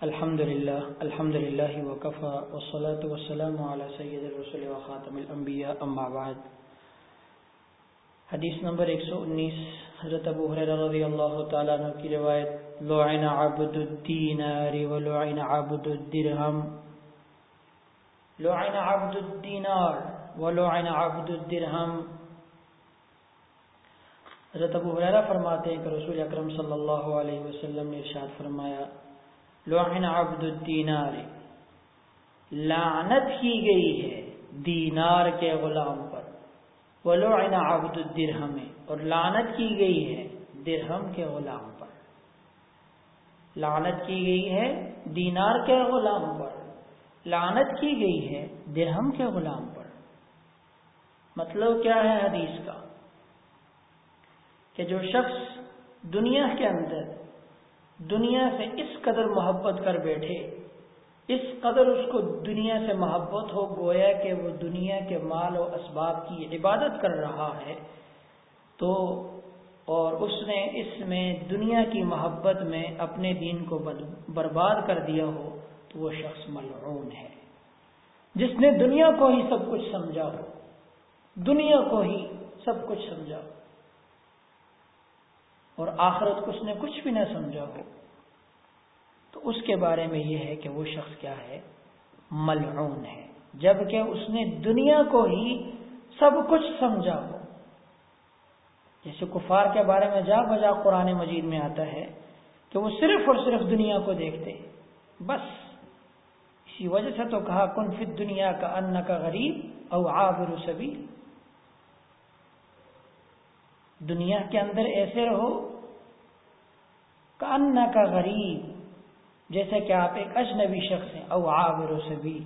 الحمد للہ الحمد للہ وقفا وسلاۃ وسلم علی سید الرسول وخاتم الانبیاء، اما بعد۔ حدیث نمبر 119 حضرت ابو حریرہ رضی اللہ تعالیٰ عنہ کی روایت، لعن عبد الدینار ولعن عبد الدرہم۔ لعن عبد الدینار ولعن عبد الدرہم۔ حضرت ابو حریرہ فرماتے ہیں کہ رسول اکرم صلی اللہ علیہ وسلم نے ارشاد فرمایا لعن عبد الدینار. لعنت کی گئی ہے دینار کے غلام پر. ولعن عبد الدرہم. اور لعنت کی گئی ہے درہم کے غلام پر. لعنت کی گئی ہے دینار کے غلام پر. لعنت کی گئی ہے درہم کے غلام پر. مطلب کیا ہے حدیث کا؟ کہ جو شخص دنیا کے اندر دنیا سے اس قدر محبت کر بیٹھے، اس قدر اس کو دنیا سے محبت ہو، گویا کہ وہ دنیا کے مال و اسباب کی عبادت کر رہا ہے، تو اور اس نے اس میں دنیا کی محبت میں اپنے دین کو برباد کر دیا ہو، تو وہ شخص ملعون ہے۔ جس نے دنیا کو ہی سب کچھ سمجھا ہو، دنیا کو ہی سب کچھ سمجھا ہو۔ اور آخرت کو اس نے کچھ بھی نہ سمجھا ہو۔ تو اس کے بارے میں یہ ہے کہ وہ شخص کیا ہے؟ ملعون ہے۔ جبکہ اس نے دنیا کو ہی سب کچھ سمجھا ہو۔ جیسے کفار کے بارے میں جا بجا قرآن مجید میں آتا ہے کہ وہ صرف اور صرف دنیا کو دیکھتے بس۔ اسی وجہ سے تو کہا، کن فت دنیا کا ان کا غریب او عابر سبھی دنیا کے اندر ایسے رہو کانا کا غریب، جیسے کہ آپ ایک اجنبی شخص ہیں، او عابر سبھی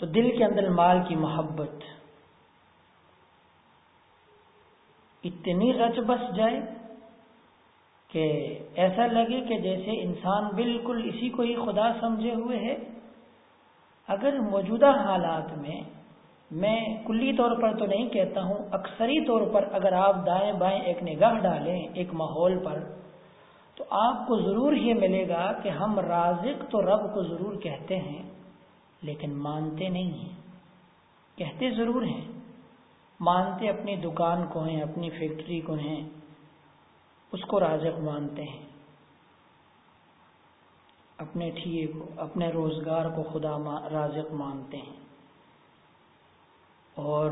تو دل کے اندر مال کی محبت اتنی رچ بس جائے کہ ایسا لگے کہ جیسے انسان بالکل اسی کو ہی خدا سمجھے ہوئے ہے۔ اگر موجودہ حالات میں میں کلی طور پر تو نہیں کہتا ہوں، اکثری طور پر اگر آپ دائیں بائیں ایک نگاہ ڈالیں ایک ماحول پر، تو آپ کو ضرور یہ ملے گا کہ ہم رازق تو رب کو ضرور کہتے ہیں، لیکن مانتے نہیں ہیں۔ کہتے ضرور ہیں۔ مانتے اپنی دکان کو ہیں، اپنی فیکٹری کو ہیں، اس کو رازق مانتے ہیں۔ اپنے ٹھیے کو، اپنے روزگار کو خدا رازق مانتے ہیں۔ اور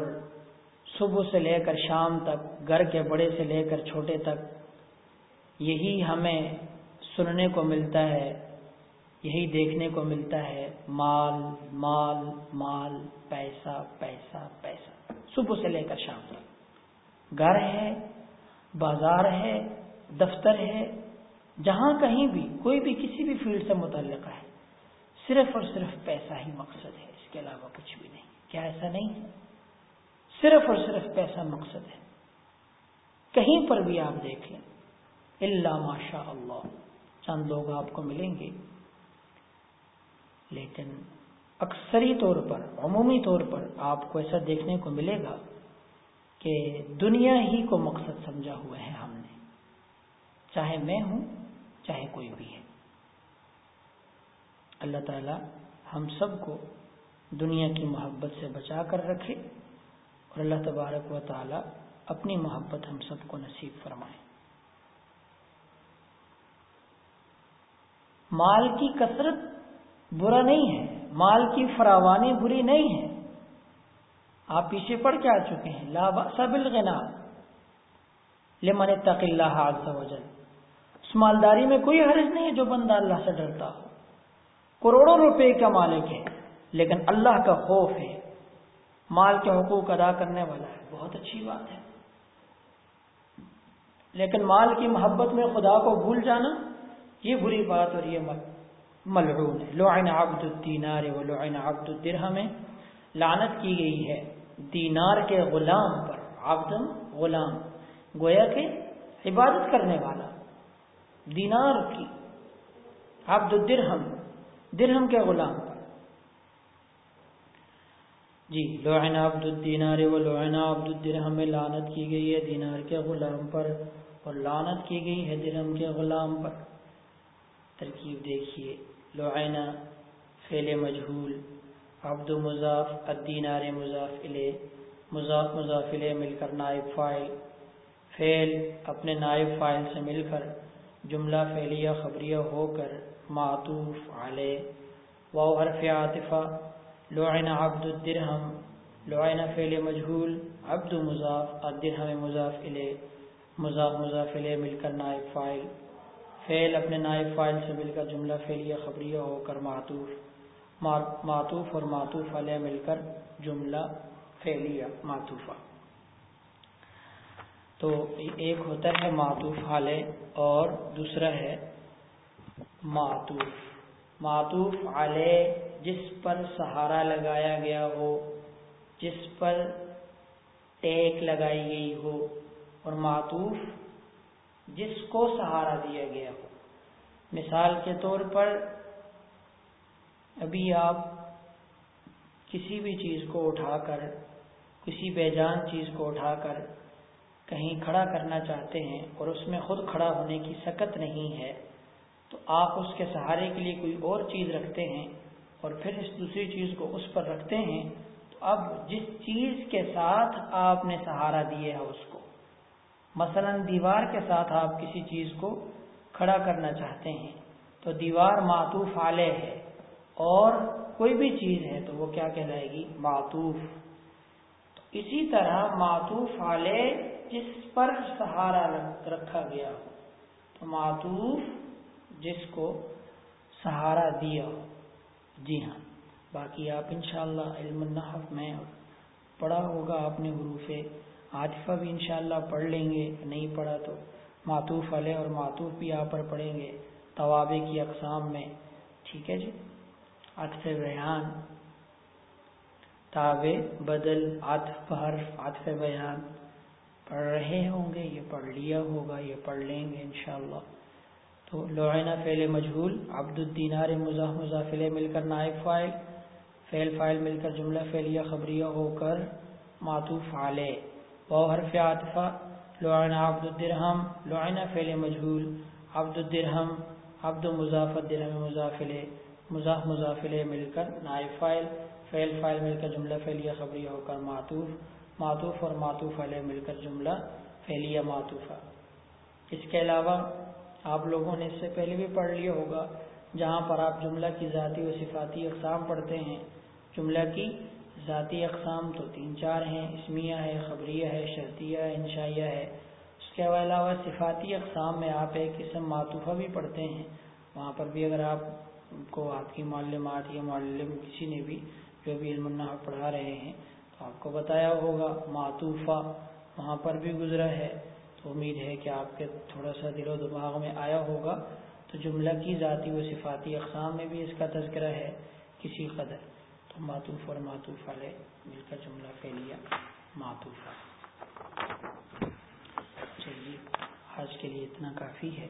صبح سے لے کر شام تک، گھر کے بڑے سے لے کر چھوٹے تک، یہی ہمیں سننے کو ملتا ہے، یہی دیکھنے کو ملتا ہے، مال مال مال، پیسہ پیسہ پیسہ۔ صبح سے لے کر شام تک۔ گھر ہے، بازار ہے، دفتر ہے، جہاں کہیں بھی، کوئی بھی کسی بھی فیلڈ سے متعلق ہے، صرف اور صرف پیسہ ہی مقصد ہے، اس کے علاوہ کچھ بھی نہیں۔ کیا ایسا نہیں؟ ہے صرف اور صرف پیسہ مقصد ہے۔ کہیں پر بھی آپ دیکھیں اللہ ماشاء اللہ، چند لوگ آپ کو ملیں گے۔ لیکن اکثری طور پر، عمومی طور پر آپ کو ایسا دیکھنے کو ملے گا کہ دنیا ہی کو مقصد سمجھا ہوا ہے ہم نے۔ چاہے میں ہوں، چاہے کوئی بھی ہے۔ اللہ تعالی ہم سب کو دنیا کی محبت سے بچا کر رکھے۔ اور اللہ تبارک و تعالی اپنی محبت ہم سب کو نصیب فرمائے۔ مال کی کثرت برا نہیں ہے، مال کی فراوانی بری نہیں ہے۔ آپ پیچھے پڑ کے آ چکے ہیں۔ لا سب الغنا لمن تق اللہ عز و جل اس مالداری میں کوئی حرض نہیں ہے جو بندہ اللہ سے ڈرتا ہو۔ کروڑوں روپے کا مالک ہے، لیکن اللہ کا خوف ہے۔ مال کے حقوق ادا کرنے والا ہے۔ بہت اچھی بات ہے۔ لیکن مال کی محبت میں خدا کو بھول جانا، یہ بری بات اور یہ ملعون ہے۔ لعن عبد الدینار و لعن عبد الدرہم، لعنت کی گئی ہے دینار کے غلام پر۔ عبد غلام، گویا کہ عبادت کرنے والا۔ دینار کی، عبد الدرہم، درہم کے غلام پر۔ جی لعن عبد الدینار و لعن عبد الدرہم لعنت کی گئی ہے دینار کے غلام پر اور لانت کی گئی ہے درہم کے غلام پر۔ ترکیب دیکھیے لعینہ فعل مجہول، عبد مضاف، الدینار مضاف علیہ مضاف مضاف علیہ مل کر نائب فائل فعل اپنے نائب فائل سے مل کر جملہ فعلیہ خبریہ ہو کر معطوف علیہ۔ واو حرف عاطفہ لعن عبد الدرہم لعن فعل مجہول عبد مضاف الدرہم مضاف علیہ مضاف مضاف علیہ مل کر نائب فائل فعل اپنے نائب فائل سے مل کر جملہ فعلیہ خبریہ ہو کر معطوف معطوف اور معطوف علیہ مل کر جملہ فعلیہ معطوفہ۔ تو ایک ہوتا ہے معطوف حالے اور دوسرا ہے معطوف معطوف علیہ جس پر سہارا لگایا گیا ہو، جس پر ٹیک لگائی گئی ہو اور معطوف جس کو سہارا دیا گیا ہو۔ مثال کے طور پر ابھی آپ کسی بھی چیز کو اٹھا کر، کسی بے جان چیز کو اٹھا کر کہیں کھڑا کرنا چاہتے ہیں اور اس میں خود کھڑا ہونے کی سکت نہیں ہے، تو آپ اس کے سہارے کے لیے کوئی اور چیز رکھتے ہیں اور پھر اس دوسری چیز کو اس پر رکھتے ہیں، تو اب جس چیز کے ساتھ آپ نے سہارا دیا ہے اس کو، مثلا دیوار کے ساتھ آپ کسی چیز کو کھڑا کرنا چاہتے ہیں، تو دیوار معطوف علیہ ہے اور کوئی بھی چیز ہے تو وہ کیا کہلائے گی؟ معطوف۔ تو اسی طرح معطوف علیہ جس پر سہارا رکھا گیا ہو، تو معطوف جس کو سہارا دیا ہو۔ جی ہاں۔ باقی آپ انشاءاللہ علم النحف میں پڑھا ہوگا آپ نے حروف عاطفہ بھی انشاءاللہ پڑھ لیں گے۔ نہیں پڑھا تو معطوف علیہ اور معطوف بھی آپ پر پڑھیں گے توابے کی اقسام میں۔ ٹھیک ہے جی۔ عطف بیان۔ تابع بدل عطف حرف عطف بیان۔ پڑھ رہے ہوں گے، یہ پڑھ لیا ہوگا، یہ پڑھ لیں گے انشاءاللہ۔ تو لعینہ فعل مجہول عبد الدینار مزاح مضافل مل کر نائب فائل، فعل فائل مل کر جملہ فعلیہ خبریہ ہو کر معطوف علیہ۔ و حرف عاطفہ لعینہ عبد الدرہم لعینہ فعل مجہول عبد الدرہم، عبد مضاف الدرہم مضافل مزاح مضافل مل کر نائب فائل، فعل فائل مل کر جملہ فعلیہ خبریہ ہو کر معطوف معطوف اور معطوف علیہ مل کر جملہ پھیلیا معطوفہ۔ اس کے علاوہ آپ لوگوں نے اس سے پہلے بھی پڑھ لیا ہوگا، جہاں پر آپ جملہ کی ذاتی و صفاتی اقسام پڑھتے ہیں۔ جملہ کی ذاتی اقسام تو تین چار ہیں، اسمیہ ہے، خبریہ ہے، شرطیہ ہے، انشائیہ ہے۔ اس کے علاوہ صفاتی اقسام میں آپ ایک قسم معطوفہ بھی پڑھتے ہیں۔ وہاں پر بھی اگر آپ کو آپ کی معلومات یا معلم کسی نے بھی جو بھی علم پڑھا رہے ہیں، تو آپ کو بتایا ہوگا، معطوفہ وہاں پر بھی گزرا ہے۔ امید ہے کہ آپ کے تھوڑا سا دل و دماغ میں آیا ہوگا۔ تو جملہ کی ذاتی و صفاتی اقسام میں بھی اس کا تذکرہ ہے کسی قدر۔ تو معطوف اور معطوف علیہ مل کر جملہ پھیلیا معطوفہ چلیے، آج کے لیے اتنا کافی ہے۔